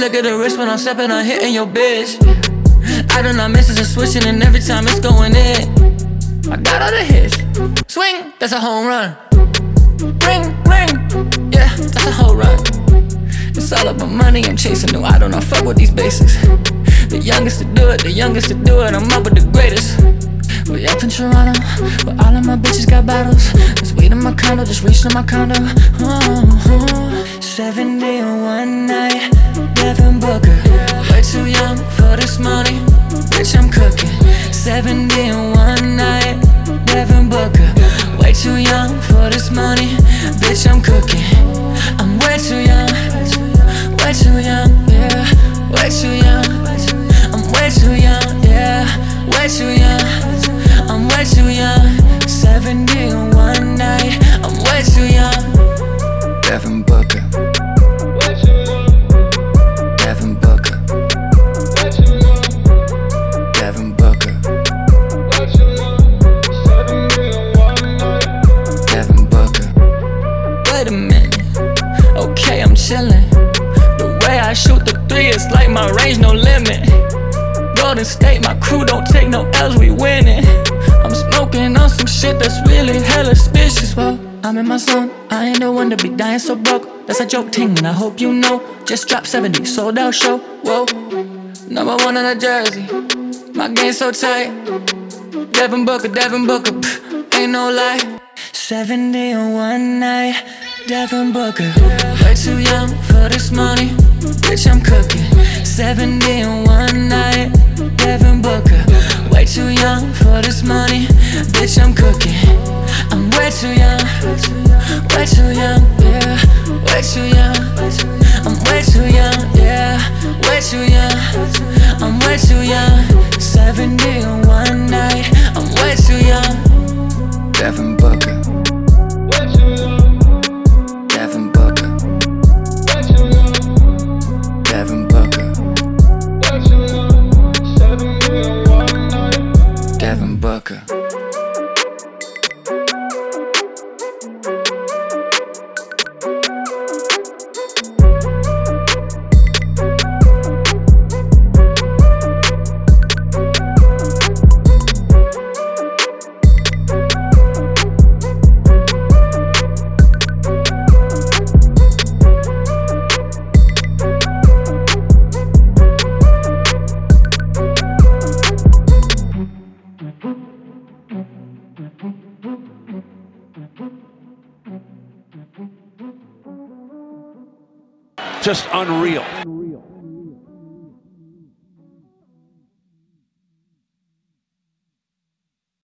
flick of the wrist when I'm stepping on hitting your bitch. I do not miss it, it's switching, and every time it's going in. I got all the hits. Swing, that's a home run. Ring, ring, yeah, that's a whole run. It's all about money, I'm chasing no, I don't know, fuck with these basics. The youngest to do it, the youngest to do it, I'm up with the greatest. We up in Toronto, where all of my bitches got bottles. Just wait in my condo, just reaching my condo. Uh-huh. Oh, oh. 70 in one night. Devin Booker. Way too young for this money. Bitch, I'm cooking. 70 in one night. Devin Booker. Way too young for this money. Bitch, I'm cooking. I'm way too young. Way too young, yeah. Way too young. I'm way too young, yeah. Way too young. I'm way too young. 70 in one night. I'm way too young. Devin Booker. It's like my range, no limit. Golden State, my crew don't take no L's, we winning. I'm smoking on some shit that's really hella suspicious. Well, I'm in my zone, I ain't the one to be dying so broke. That's a joke ting, and I hope you know. Just dropped 70, sold out show. Whoa, number one in the jersey. My game so tight. Devin Booker, Devin Booker, pff, ain't no lie. 70 in one night. Devin Booker, way too young for this money. Bitch, I'm cooking. 70 in one night. Devin Booker, way too young for this money. Bitch, I'm cooking. I'm way too young. Way too young, yeah. Way too young. I'm way too young, yeah. Way too young. I'm way too young. 70 in one night. I'm way too young. Devin Booker. Just unreal.